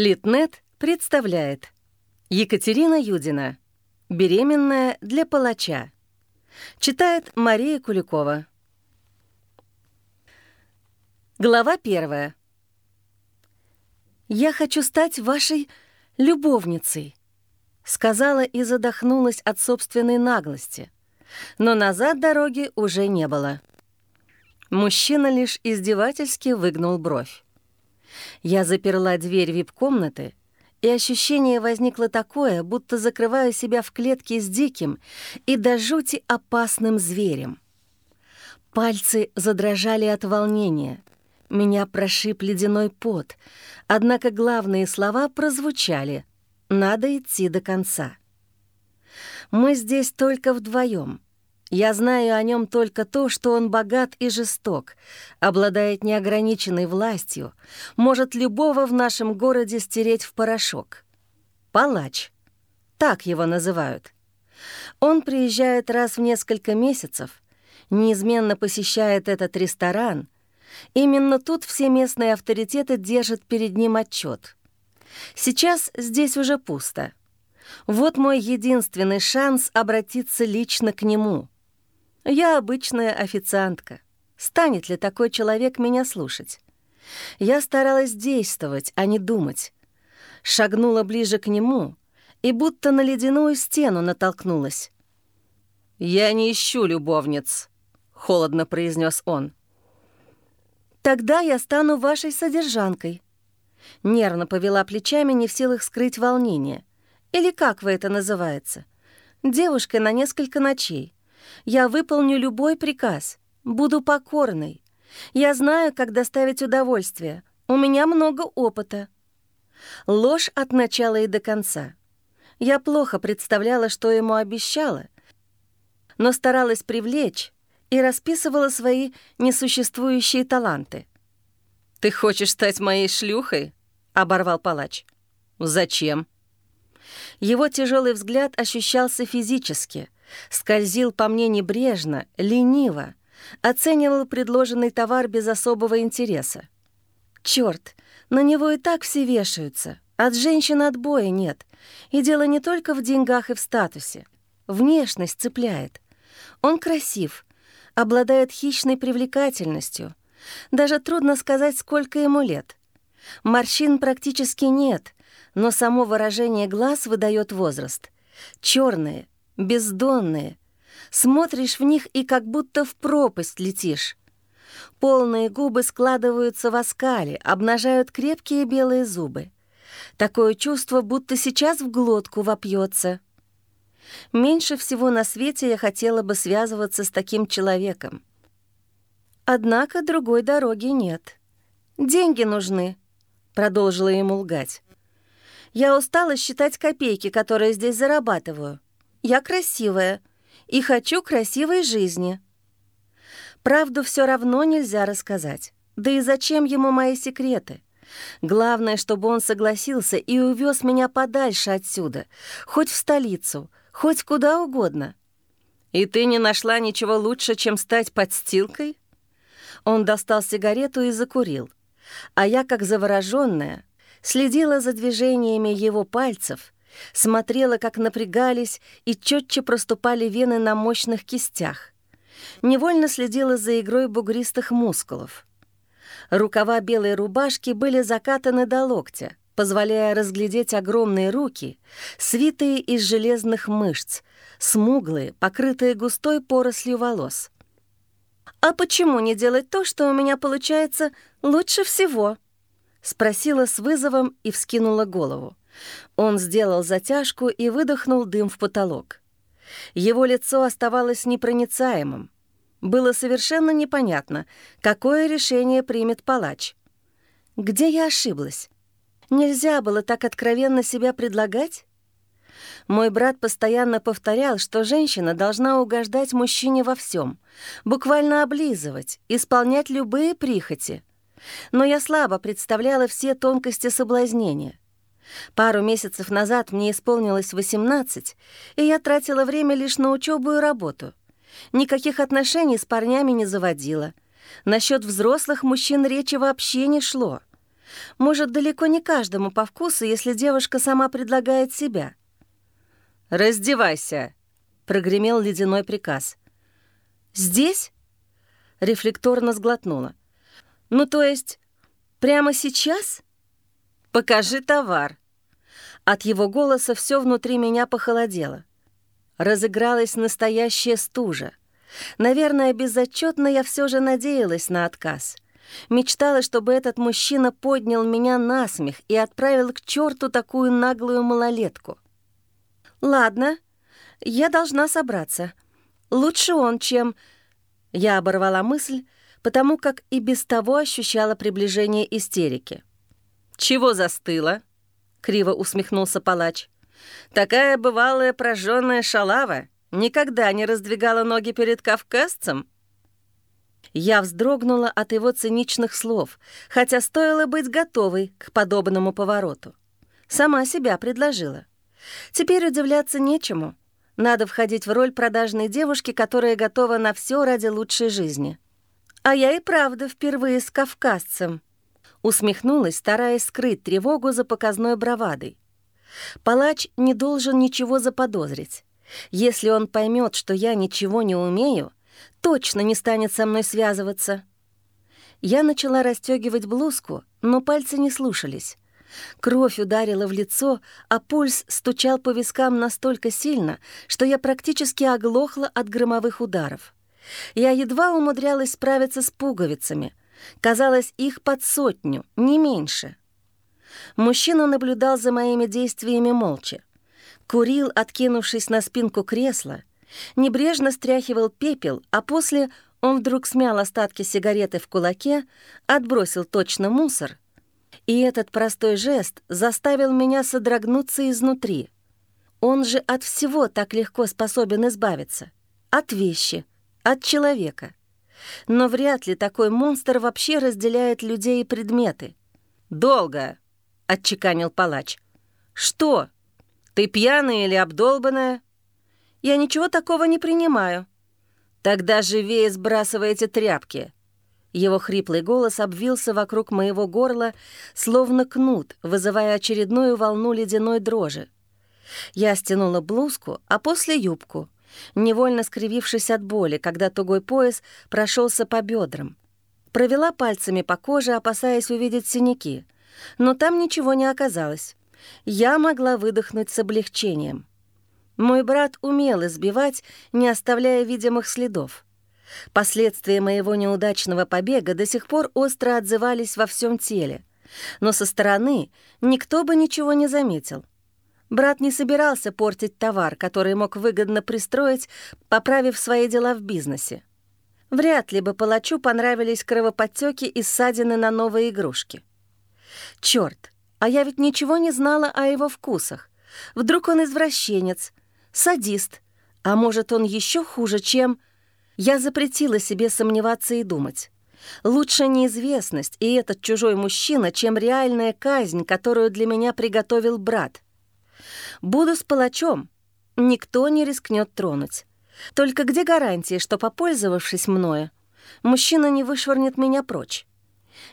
Литнет представляет Екатерина Юдина «Беременная для палача» Читает Мария Куликова Глава первая «Я хочу стать вашей любовницей», — сказала и задохнулась от собственной наглости. Но назад дороги уже не было. Мужчина лишь издевательски выгнул бровь. Я заперла дверь вип-комнаты, и ощущение возникло такое, будто закрываю себя в клетке с диким и до жути опасным зверем. Пальцы задрожали от волнения. Меня прошиб ледяной пот, однако главные слова прозвучали «надо идти до конца». Мы здесь только вдвоем — я знаю о нем только то, что он богат и жесток, обладает неограниченной властью, может любого в нашем городе стереть в порошок. Палач. Так его называют. Он приезжает раз в несколько месяцев, неизменно посещает этот ресторан. Именно тут все местные авторитеты держат перед ним отчет. Сейчас здесь уже пусто. Вот мой единственный шанс обратиться лично к нему — я обычная официантка. Станет ли такой человек меня слушать? Я старалась действовать, а не думать. Шагнула ближе к нему и будто на ледяную стену натолкнулась. «Я не ищу любовниц», — холодно произнес он. «Тогда я стану вашей содержанкой». Нервно повела плечами, не в силах скрыть волнение. Или как вы это называется? Девушкой на несколько ночей. Я выполню любой приказ, буду покорной. Я знаю, как доставить удовольствие. У меня много опыта. Ложь от начала и до конца. Я плохо представляла, что ему обещала, но старалась привлечь и расписывала свои несуществующие таланты. «Ты хочешь стать моей шлюхой?» — оборвал палач. «Зачем?» Его тяжелый взгляд ощущался физически — Скользил по мне небрежно, лениво, оценивал предложенный товар без особого интереса. Черт, на него и так все вешаются. От женщин отбоя нет. И дело не только в деньгах и в статусе. Внешность цепляет. Он красив, обладает хищной привлекательностью. Даже трудно сказать, сколько ему лет. Морщин практически нет, но само выражение глаз выдает возраст. Черные, бездонные. Смотришь в них и как будто в пропасть летишь. Полные губы складываются в оскале, обнажают крепкие белые зубы. Такое чувство, будто сейчас в глотку вопьется. Меньше всего на свете я хотела бы связываться с таким человеком. Однако другой дороги нет. «Деньги нужны», — продолжила ему лгать. «Я устала считать копейки, которые здесь зарабатываю. Я красивая и хочу красивой жизни. Правду все равно нельзя рассказать. Да и зачем ему мои секреты? Главное, чтобы он согласился и увез меня подальше отсюда, хоть в столицу, хоть куда угодно. И ты не нашла ничего лучше, чем стать подстилкой? Он достал сигарету и закурил, а я, как завороженная, следила за движениями его пальцев — смотрела, как напрягались и четче проступали вены на мощных кистях. Невольно следила за игрой бугристых мускулов. Рукава белой рубашки были закатаны до локтя, позволяя разглядеть огромные руки, свитые из железных мышц, смуглые, покрытые густой порослью волос. «А почему не делать то, что у меня получается лучше всего?» — спросила с вызовом и вскинула голову. Он сделал затяжку и выдохнул дым в потолок. Его лицо оставалось непроницаемым. Было совершенно непонятно, какое решение примет палач. Где я ошиблась? Нельзя было так откровенно себя предлагать? Мой брат постоянно повторял, что женщина должна угождать мужчине во всем, буквально облизывать, исполнять любые прихоти. Но я слабо представляла все тонкости соблазнения — Пару месяцев назад мне исполнилось 18, и я тратила время лишь на учебу и работу. Никаких отношений с парнями не заводила. Насчет взрослых мужчин речи вообще не шло. Может, далеко не каждому по вкусу, если девушка сама предлагает себя. «Раздевайся!» — прогремел ледяной приказ. «Здесь?» — рефлекторно сглотнула. «Ну, то есть, прямо сейчас?» «Покажи товар!» От его голоса все внутри меня похолодело. Разыгралась настоящая стужа. Наверное, безотчетно я все же надеялась на отказ. Мечтала, чтобы этот мужчина поднял меня на смех и отправил к черту такую наглую малолетку. «Ладно, я должна собраться. Лучше он, чем...» Я оборвала мысль, потому как и без того ощущала приближение истерики. «Чего застыла?» — криво усмехнулся палач. «Такая бывалая прожженная шалава никогда не раздвигала ноги перед кавказцем?» Я вздрогнула от его циничных слов, хотя стоило быть готовой к подобному повороту. Сама себя предложила. Теперь удивляться нечему. Надо входить в роль продажной девушки, которая готова на все ради лучшей жизни. А я и правда впервые с кавказцем. Усмехнулась, стараясь скрыть тревогу за показной бравадой. Палач не должен ничего заподозрить. Если он поймет, что я ничего не умею, точно не станет со мной связываться. Я начала расстегивать блузку, но пальцы не слушались. Кровь ударила в лицо, а пульс стучал по вискам настолько сильно, что я практически оглохла от громовых ударов. Я едва умудрялась справиться с пуговицами. Казалось, их под сотню, не меньше. Мужчина наблюдал за моими действиями молча. Курил, откинувшись на спинку кресла, небрежно стряхивал пепел, а после он вдруг смял остатки сигареты в кулаке, отбросил точно мусор. И этот простой жест заставил меня содрогнуться изнутри. Он же от всего так легко способен избавиться. От вещи, от человека. Но вряд ли такой монстр вообще разделяет людей и предметы. «Долго», — отчеканил палач. «Что? Ты пьяная или обдолбанная?» Я ничего такого не принимаю». «Тогда живее сбрасывай эти тряпки». Его хриплый голос обвился вокруг моего горла, словно кнут, вызывая очередную волну ледяной дрожи. Я стянула блузку, а после юбку, невольно скривившись от боли, когда тугой пояс прошелся по бедрам. Провела пальцами по коже, опасаясь увидеть синяки, но там ничего не оказалось. Я могла выдохнуть с облегчением. Мой брат умел избивать, не оставляя видимых следов. Последствия моего неудачного побега до сих пор остро отзывались во всем теле, но со стороны никто бы ничего не заметил. Брат не собирался портить товар, который мог выгодно пристроить, поправив свои дела в бизнесе. Вряд ли бы палачу понравились кровоподтеки и ссадины на новые игрушки. Черт, а я ведь ничего не знала о его вкусах. Вдруг он извращенец, садист, а может, он еще хуже, чем... Я запретила себе сомневаться и думать. Лучше неизвестность и этот чужой мужчина, чем реальная казнь, которую для меня приготовил брат. Буду с палачом, никто не рискнет тронуть. Только где гарантия, что, попользовавшись мною, мужчина не вышвырнет меня прочь?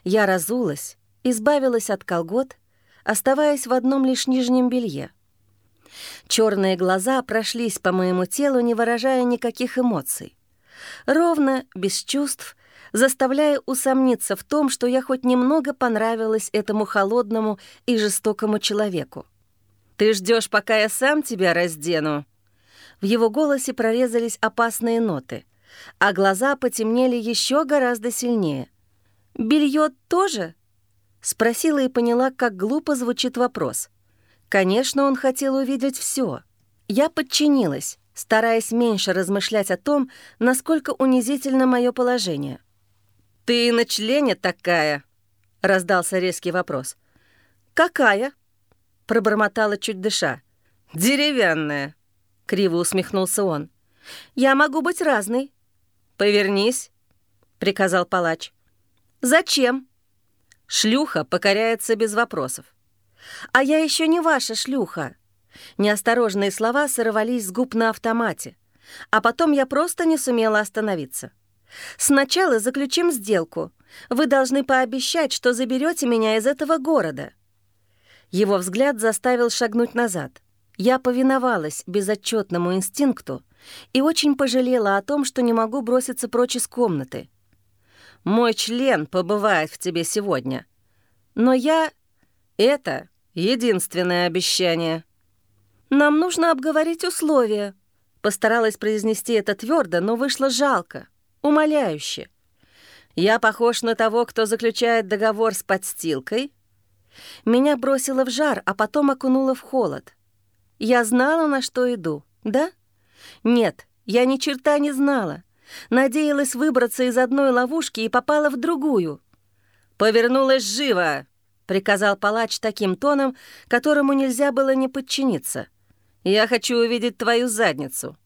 Я разулась, избавилась от колгот, оставаясь в одном лишь нижнем белье. Черные глаза прошлись по моему телу, не выражая никаких эмоций. Ровно, без чувств, заставляя усомниться в том, что я хоть немного понравилась этому холодному и жестокому человеку. «Ты ждешь, пока я сам тебя раздену?» В его голосе прорезались опасные ноты, а глаза потемнели еще гораздо сильнее. «Белье тоже?» — спросила и поняла, как глупо звучит вопрос — Конечно, он хотел увидеть все. Я подчинилась, стараясь меньше размышлять о том, насколько унизительно мое положение. «Ты на члене такая?» — раздался резкий вопрос. «Какая?» — пробормотала чуть дыша. «Деревянная», — криво усмехнулся он. «Я могу быть разной». «Повернись», — приказал палач. «Зачем?» Шлюха покоряется без вопросов. «А я еще не ваша шлюха». Неосторожные слова сорвались с губ на автомате, а потом я просто не сумела остановиться. «Сначала заключим сделку. Вы должны пообещать, что заберете меня из этого города». Его взгляд заставил шагнуть назад. Я повиновалась безотчетному инстинкту и очень пожалела о том, что не могу броситься прочь из комнаты. «Мой член побывает в тебе сегодня. Но я... Это единственное обещание». «Нам нужно обговорить условия», — постаралась произнести это твердо, но вышло жалко, умоляюще. «Я похож на того, кто заключает договор с подстилкой?» Меня бросило в жар, а потом окунуло в холод. Я знала, на что иду, да? Нет, я ни черта не знала. Надеялась выбраться из одной ловушки и попала в другую. «Повернулась живо!» — приказал палач таким тоном, которому нельзя было не подчиниться. «Я хочу увидеть твою задницу».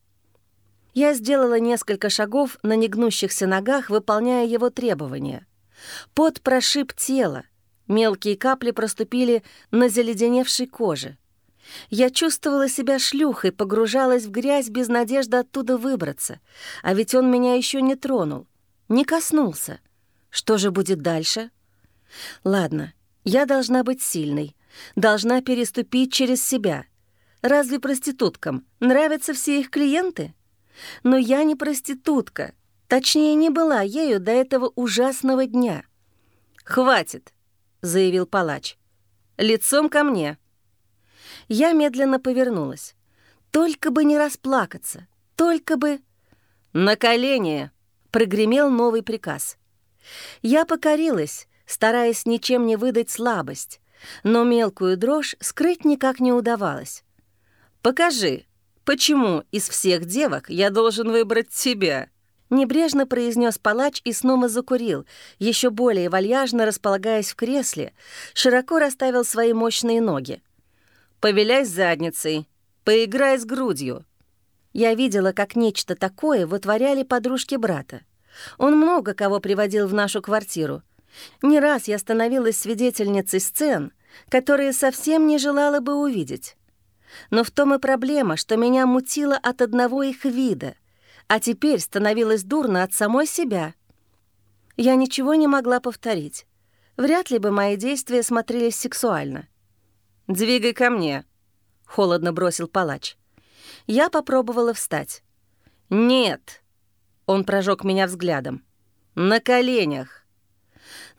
Я сделала несколько шагов на негнущихся ногах, выполняя его требования. Пот прошиб тело, мелкие капли проступили на заледеневшей коже. Я чувствовала себя шлюхой, погружалась в грязь без надежды оттуда выбраться. А ведь он меня еще не тронул, не коснулся. Что же будет дальше? Ладно, я должна быть сильной, должна переступить через себя. Разве проституткам нравятся все их клиенты? Но я не проститутка, точнее, не была ею до этого ужасного дня. «Хватит», — заявил палач. «Лицом ко мне». Я медленно повернулась. Только бы не расплакаться, только бы... «На колени!» — прогремел новый приказ. Я покорилась, стараясь ничем не выдать слабость, но мелкую дрожь скрыть никак не удавалось. «Покажи, почему из всех девок я должен выбрать тебя?» Небрежно произнес палач и снова закурил, еще более вальяжно располагаясь в кресле, широко расставил свои мощные ноги. Повеляй задницей, поиграй с грудью». Я видела, как нечто такое вытворяли подружки брата. Он много кого приводил в нашу квартиру. Не раз я становилась свидетельницей сцен, которые совсем не желала бы увидеть. Но в том и проблема, что меня мутило от одного их вида, а теперь становилось дурно от самой себя. Я ничего не могла повторить. Вряд ли бы мои действия смотрелись сексуально. «Двигай ко мне», — холодно бросил палач. Я попробовала встать. «Нет», — он прожег меня взглядом. «На коленях».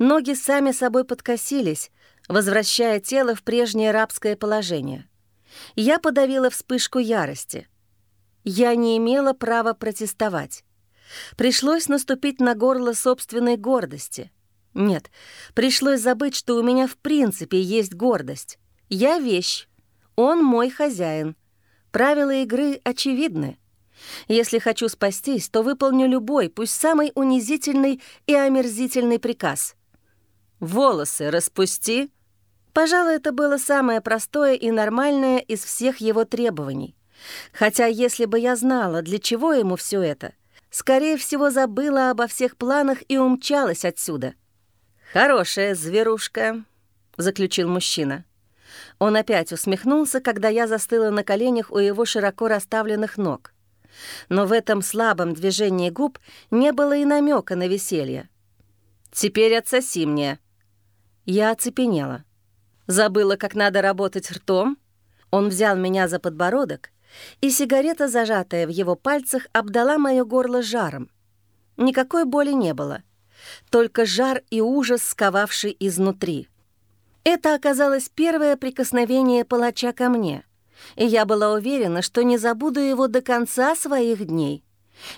Ноги сами собой подкосились, возвращая тело в прежнее рабское положение. Я подавила вспышку ярости. Я не имела права протестовать. Пришлось наступить на горло собственной гордости. Нет, пришлось забыть, что у меня в принципе есть гордость. Я вещь, он мой хозяин. Правила игры очевидны. Если хочу спастись, то выполню любой, пусть самый унизительный и омерзительный приказ. «Волосы распусти!» Пожалуй, это было самое простое и нормальное из всех его требований. Хотя если бы я знала, для чего ему все это, скорее всего, забыла обо всех планах и умчалась отсюда. «Хорошая зверушка», — заключил мужчина. Он опять усмехнулся, когда я застыла на коленях у его широко расставленных ног. Но в этом слабом движении губ не было и намека на веселье. «Теперь отсоси мне». Я оцепенела. Забыла, как надо работать ртом. Он взял меня за подбородок, и сигарета, зажатая в его пальцах, обдала мое горло жаром. Никакой боли не было, только жар и ужас, сковавший изнутри. Это оказалось первое прикосновение палача ко мне, и я была уверена, что не забуду его до конца своих дней.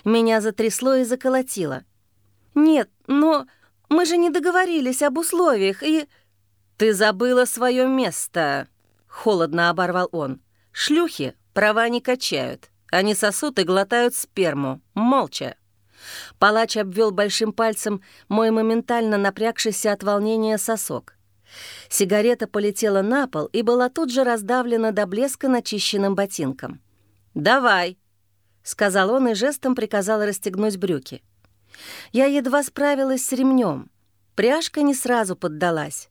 Меня затрясло и заколотило. «Нет, но мы же не договорились об условиях, и...» «Ты забыла свое место», — холодно оборвал он. «Шлюхи права не качают. Они сосут и глотают сперму, молча». Палач обвел большим пальцем мой моментально напрягшийся от волнения сосок. Сигарета полетела на пол и была тут же раздавлена до блеска начищенным ботинком. «Давай», — сказал он и жестом приказал расстегнуть брюки. Я едва справилась с ремнем. Пряжка не сразу поддалась.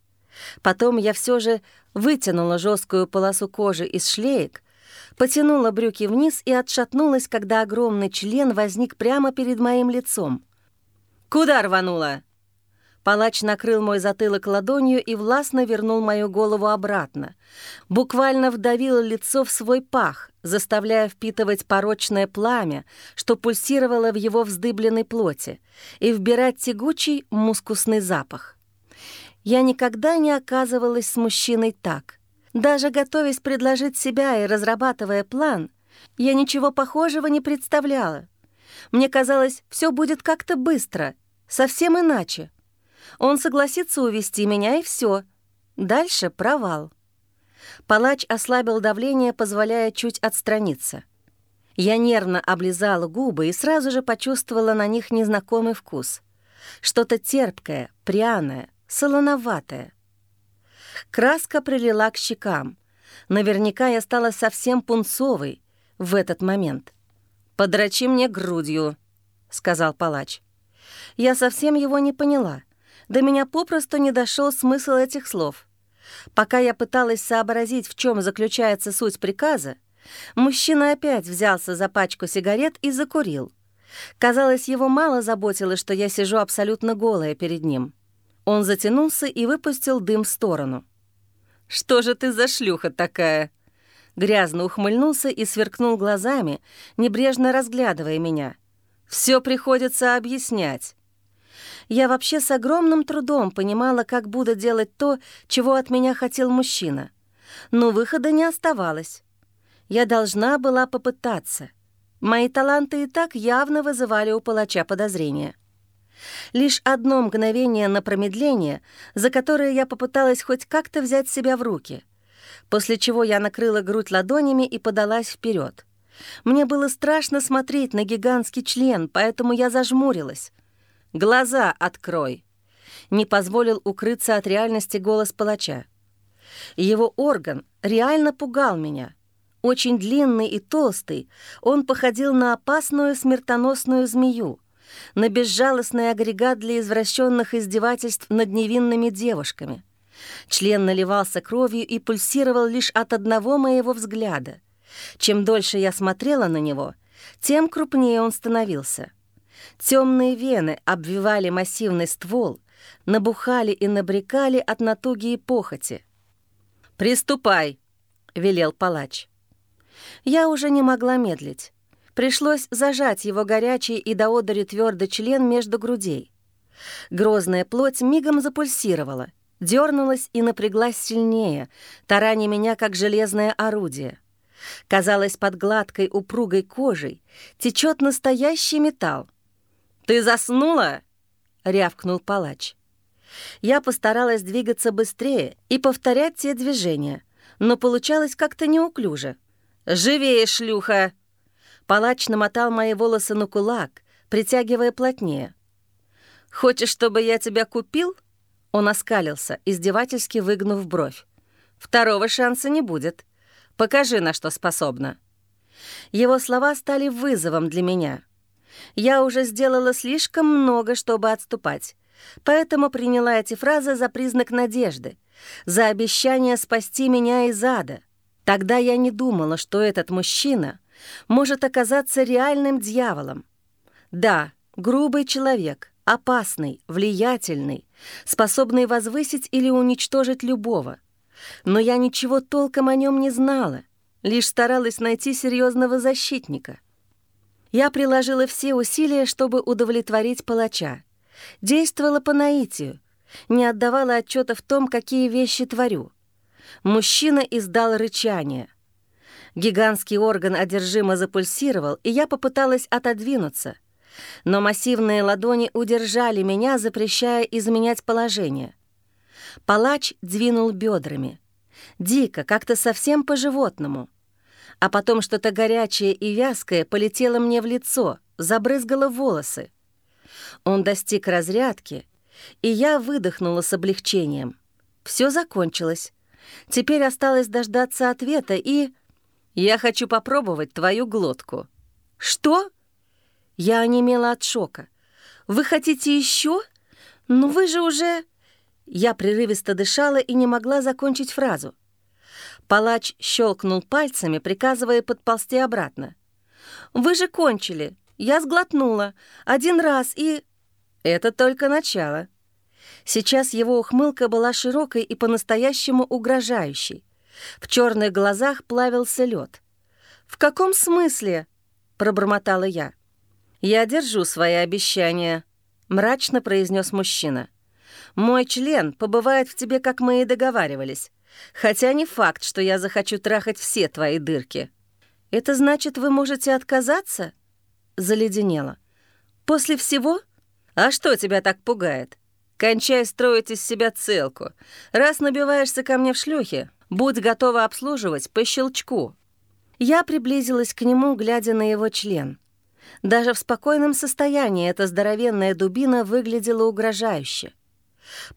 Потом я все же вытянула жесткую полосу кожи из шлеек, потянула брюки вниз и отшатнулась, когда огромный член возник прямо перед моим лицом. «Куда рванула?» Палач накрыл мой затылок ладонью и властно вернул мою голову обратно. Буквально вдавил лицо в свой пах, заставляя впитывать порочное пламя, что пульсировало в его вздыбленной плоти, и вбирать тягучий мускусный запах. Я никогда не оказывалась с мужчиной так. Даже готовясь предложить себя и разрабатывая план, я ничего похожего не представляла. Мне казалось, все будет как-то быстро, совсем иначе. Он согласится увести меня, и все. Дальше провал. Палач ослабил давление, позволяя чуть отстраниться. Я нервно облизала губы и сразу же почувствовала на них незнакомый вкус. Что-то терпкое, пряное, солоноватое. Краска прилила к щекам. Наверняка я стала совсем пунцовой в этот момент. «Подрачи мне грудью», — сказал палач. Я совсем его не поняла. До меня попросту не дошел смысл этих слов. Пока я пыталась сообразить, в чем заключается суть приказа, мужчина опять взялся за пачку сигарет и закурил. Казалось, его мало заботило, что я сижу абсолютно голая перед ним. Он затянулся и выпустил дым в сторону. «Что же ты за шлюха такая?» Грязно ухмыльнулся и сверкнул глазами, небрежно разглядывая меня. «Все приходится объяснять. Я вообще с огромным трудом понимала, как буду делать то, чего от меня хотел мужчина. Но выхода не оставалось. Я должна была попытаться. Мои таланты и так явно вызывали у палача подозрения. Лишь одно мгновение на промедление, за которое я попыталась хоть как-то взять себя в руки, после чего я накрыла грудь ладонями и подалась вперед. Мне было страшно смотреть на гигантский член, поэтому я зажмурилась. Глаза открой!» Не позволил укрыться от реальности голос палача. Его орган реально пугал меня. Очень длинный и толстый, он походил на опасную смертоносную змею, на безжалостный агрегат для извращенных издевательств над невинными девушками. Член наливался кровью и пульсировал лишь от одного моего взгляда. Чем дольше я смотрела на него, тем крупнее он становился — Темные вены обвивали массивный ствол, набухали и набрекали от натуги и похоти. «Приступай!» — велел палач. Я уже не могла медлить. Пришлось зажать его горячий и до одури твердый член между грудей. Грозная плоть мигом запульсировала, дернулась и напряглась сильнее, тараня меня, как железное орудие. Казалось, под гладкой упругой кожей течет настоящий металл. «Ты заснула?» — рявкнул палач. Я постаралась двигаться быстрее и повторять те движения, но получалось как-то неуклюже. «Живее, шлюха!» Палач намотал мои волосы на кулак, притягивая плотнее. «Хочешь, чтобы я тебя купил?» Он оскалился, издевательски выгнув бровь. «Второго шанса не будет. Покажи, на что способна». Его слова стали вызовом для меня — я уже сделала слишком много, чтобы отступать, поэтому приняла эти фразы за признак надежды, за обещание спасти меня из ада. Тогда я не думала, что этот мужчина может оказаться реальным дьяволом. Да, грубый человек, опасный, влиятельный, способный возвысить или уничтожить любого. Но я ничего толком о нем не знала, лишь старалась найти серьезного защитника — я приложила все усилия, чтобы удовлетворить палача. Действовала по наитию, не отдавала отчета в том, какие вещи творю. Мужчина издал рычание. Гигантский орган одержимо запульсировал, и я попыталась отодвинуться. Но массивные ладони удержали меня, запрещая изменять положение. Палач двинул бедрами. Дико, как-то совсем по-животному — а потом что-то горячее и вязкое полетело мне в лицо, забрызгало волосы. Он достиг разрядки, и я выдохнула с облегчением. Все закончилось. Теперь осталось дождаться ответа и... «Я хочу попробовать твою глотку». «Что?» Я онемела от шока. «Вы хотите еще? Ну вы же уже...» Я прерывисто дышала и не могла закончить фразу. Палач щелкнул пальцами, приказывая подползти обратно. «Вы же кончили. Я сглотнула. Один раз и...» «Это только начало». Сейчас его ухмылка была широкой и по-настоящему угрожающей. В черных глазах плавился лед. «В каком смысле?» — пробормотала я. «Я держу свои обещания», — мрачно произнес мужчина. «Мой член побывает в тебе, как мы и договаривались. Хотя не факт, что я захочу трахать все твои дырки». «Это значит, вы можете отказаться?» Заледенела. «После всего? А что тебя так пугает? Кончай строить из себя целку. Раз набиваешься ко мне в шлюхе, будь готова обслуживать по щелчку». Я приблизилась к нему, глядя на его член. Даже в спокойном состоянии эта здоровенная дубина выглядела угрожающе.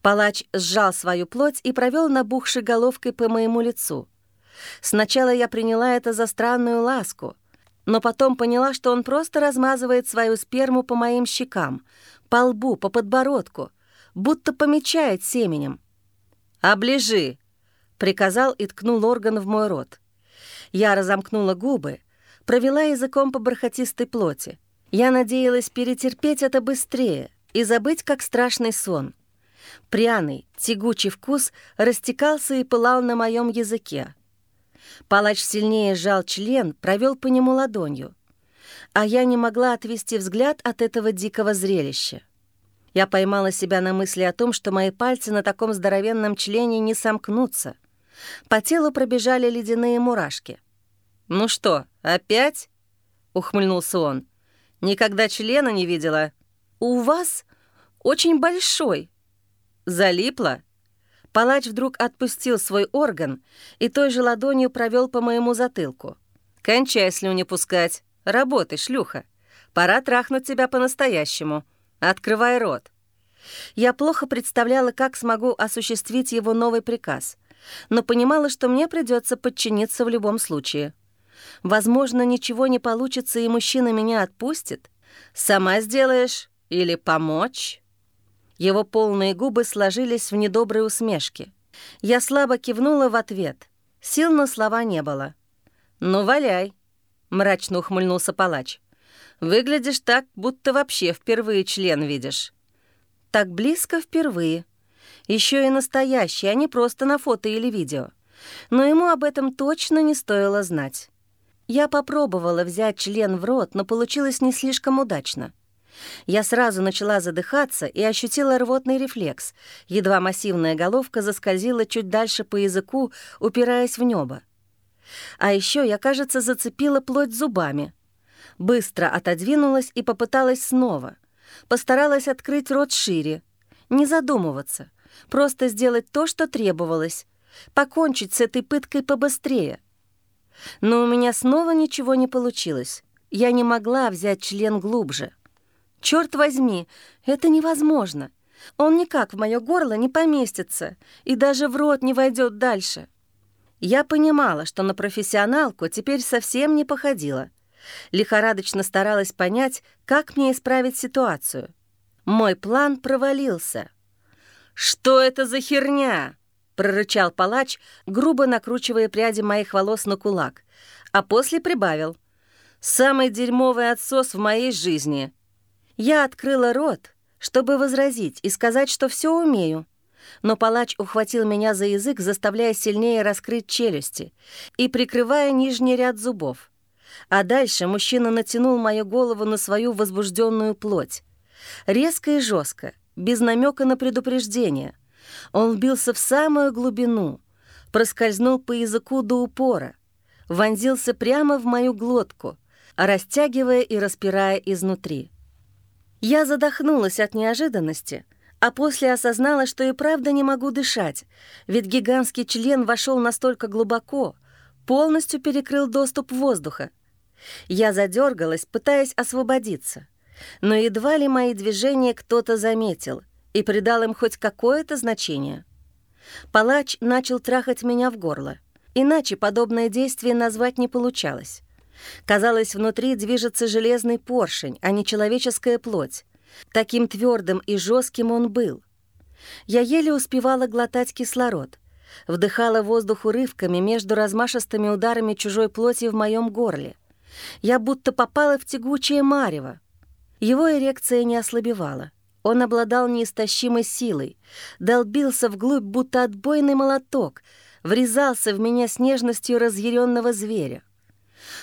Палач сжал свою плоть и провел набухшей головкой по моему лицу. Сначала я приняла это за странную ласку, но потом поняла, что он просто размазывает свою сперму по моим щекам, по лбу, по подбородку, будто помечает семенем. «Оближи!» — приказал и ткнул орган в мой рот. Я разомкнула губы, провела языком по бархатистой плоти. Я надеялась перетерпеть это быстрее и забыть, как страшный сон. Пряный, тягучий вкус растекался и пылал на моем языке. Палач сильнее сжал член, провел по нему ладонью. А я не могла отвести взгляд от этого дикого зрелища. Я поймала себя на мысли о том, что мои пальцы на таком здоровенном члене не сомкнутся. По телу пробежали ледяные мурашки. «Ну что, опять?» — ухмыльнулся он. «Никогда члена не видела?» «У вас очень большой». «Залипла?» Палач вдруг отпустил свой орган и той же ладонью провел по моему затылку. «Кончай слюни пускать. Работай, шлюха. Пора трахнуть тебя по-настоящему. Открывай рот». Я плохо представляла, как смогу осуществить его новый приказ, но понимала, что мне придется подчиниться в любом случае. Возможно, ничего не получится, и мужчина меня отпустит. Сама сделаешь или помочь?» Его полные губы сложились в недоброй усмешке. Я слабо кивнула в ответ. Сил на слова не было. «Ну, валяй», — мрачно ухмыльнулся палач. «Выглядишь так, будто вообще впервые член видишь». «Так близко впервые. Еще и настоящий, а не просто на фото или видео. Но ему об этом точно не стоило знать». Я попробовала взять член в рот, но получилось не слишком удачно. Я сразу начала задыхаться и ощутила рвотный рефлекс. Едва массивная головка заскользила чуть дальше по языку, упираясь в небо. А еще я, кажется, зацепила плоть зубами. Быстро отодвинулась и попыталась снова. Постаралась открыть рот шире. Не задумываться. Просто сделать то, что требовалось. Покончить с этой пыткой побыстрее. Но у меня снова ничего не получилось. Я не могла взять член глубже. Черт возьми, это невозможно. Он никак в мое горло не поместится и даже в рот не войдет дальше. Я понимала, что на профессионалку теперь совсем не походила. Лихорадочно старалась понять, как мне исправить ситуацию. Мой план провалился. «Что это за херня?» — прорычал палач, грубо накручивая пряди моих волос на кулак, а после прибавил. «Самый дерьмовый отсос в моей жизни. Я открыла рот, чтобы возразить и сказать, что все умею. Но палач ухватил меня за язык, заставляя сильнее раскрыть челюсти и прикрывая нижний ряд зубов. А дальше мужчина натянул мою голову на свою возбужденную плоть. Резко и жестко, без намека на предупреждение. Он вбился в самую глубину, проскользнул по языку до упора, вонзился прямо в мою глотку, растягивая и распирая изнутри. Я задохнулась от неожиданности, а после осознала, что и правда не могу дышать, ведь гигантский член вошел настолько глубоко, полностью перекрыл доступ воздуха. Я задергалась, пытаясь освободиться, но едва ли мои движения кто-то заметил и придал им хоть какое-то значение. Палач начал трахать меня в горло, иначе подобное действие назвать не получалось. Казалось, внутри движется железный поршень, а не человеческая плоть. Таким твердым и жестким он был. Я еле успевала глотать кислород. Вдыхала воздух урывками между размашистыми ударами чужой плоти в моем горле. Я будто попала в тягучее марево. Его эрекция не ослабевала. Он обладал неистощимой силой, долбился вглубь, будто отбойный молоток, врезался в меня с нежностью разъяренного зверя.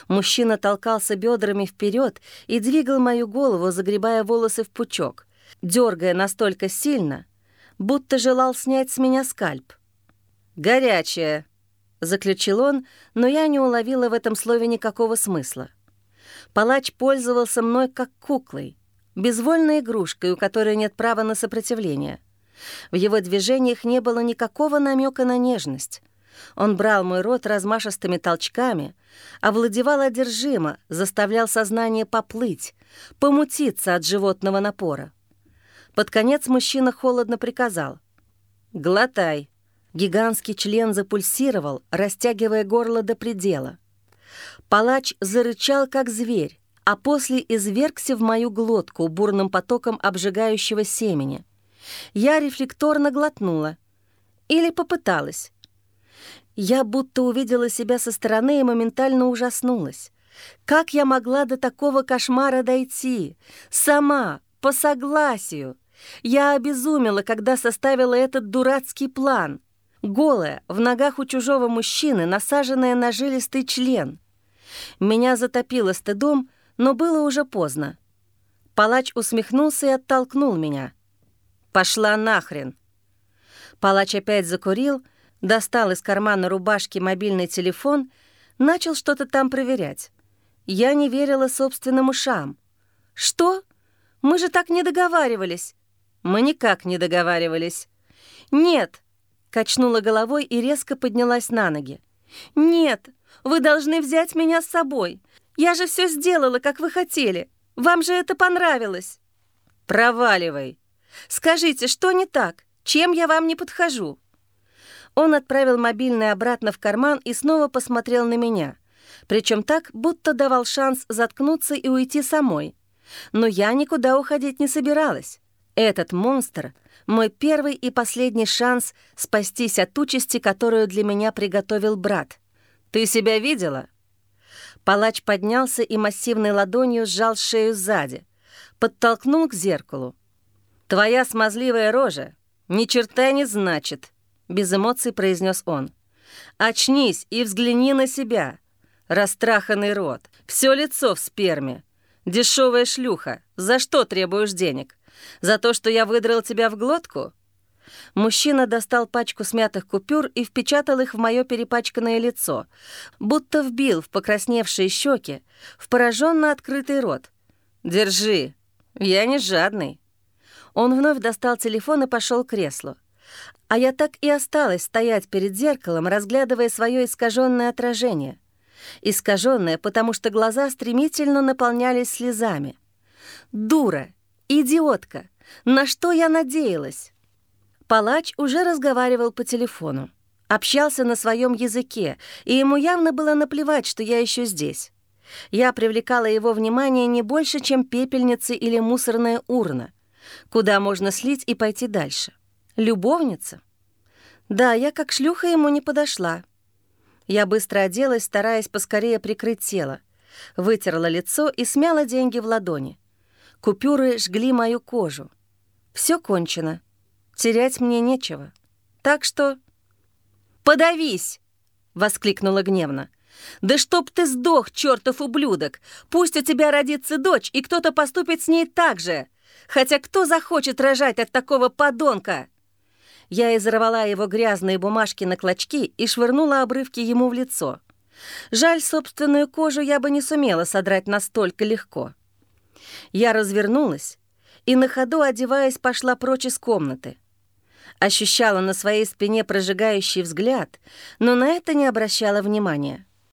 Мужчина толкался бедрами вперед и двигал мою голову, загребая волосы в пучок, дергая настолько сильно, будто желал снять с меня скальп. «Горячая», — заключил он, но я не уловила в этом слове никакого смысла. Палач пользовался мной как куклой, безвольной игрушкой, у которой нет права на сопротивление. В его движениях не было никакого намека на нежность. Он брал мой рот размашистыми толчками, овладевал одержимо, заставлял сознание поплыть, помутиться от животного напора. Под конец мужчина холодно приказал. «Глотай». Гигантский член запульсировал, растягивая горло до предела. Палач зарычал, как зверь, а после извергся в мою глотку бурным потоком обжигающего семени. Я рефлекторно глотнула. Или попыталась. Я будто увидела себя со стороны и моментально ужаснулась. Как я могла до такого кошмара дойти? Сама, по согласию. Я обезумела, когда составила этот дурацкий план. Голая, в ногах у чужого мужчины, насаженная на жилистый член. Меня затопило стыдом, но было уже поздно. Палач усмехнулся и оттолкнул меня. «Пошла нахрен!» Палач опять закурил, достал из кармана рубашки мобильный телефон, начал что-то там проверять. Я не верила собственным ушам. «Что? Мы же так не договаривались!» «Мы никак не договаривались». «Нет!» — качнула головой и резко поднялась на ноги. «Нет! Вы должны взять меня с собой! Я же все сделала, как вы хотели! Вам же это понравилось!» «Проваливай! Скажите, что не так? Чем я вам не подхожу?» Он отправил мобильный обратно в карман и снова посмотрел на меня. Причем так, будто давал шанс заткнуться и уйти самой. Но я никуда уходить не собиралась. Этот монстр — мой первый и последний шанс спастись от участи, которую для меня приготовил брат. «Ты себя видела?» Палач поднялся и массивной ладонью сжал шею сзади, подтолкнул к зеркалу. «Твоя смазливая рожа ни черта не значит», — без эмоций произнес он. «Очнись и взгляни на себя. Растраханный рот, все лицо в сперме. Дешевая шлюха, за что требуешь денег? За то, что я выдрал тебя в глотку?» Мужчина достал пачку смятых купюр и впечатал их в мое перепачканное лицо, будто вбил в покрасневшие щеки, в пораженно открытый рот. «Держи, я не жадный». Он вновь достал телефон и пошел к креслу. А я так и осталась стоять перед зеркалом, разглядывая свое искаженное отражение. Искаженное, потому что глаза стремительно наполнялись слезами. «Дура! Идиотка! На что я надеялась?» Палач уже разговаривал по телефону. Общался на своем языке, и ему явно было наплевать, что я еще здесь. Я привлекала его внимание не больше, чем пепельница или мусорная урна, куда можно слить и пойти дальше. Любовница? Да, я как шлюха ему не подошла. Я быстро оделась, стараясь поскорее прикрыть тело. Вытерла лицо и смяла деньги в ладони. Купюры жгли мою кожу. Все кончено. Терять мне нечего. Так что... «Подавись!» — воскликнула гневно. «Да чтоб ты сдох, чертов ублюдок! Пусть у тебя родится дочь, и кто-то поступит с ней так же! Хотя кто захочет рожать от такого подонка?» Я изорвала его грязные бумажки на клочки и швырнула обрывки ему в лицо. Жаль, собственную кожу я бы не сумела содрать настолько легко. Я развернулась и на ходу, одеваясь, пошла прочь из комнаты. Ощущала на своей спине прожигающий взгляд, но на это не обращала внимания.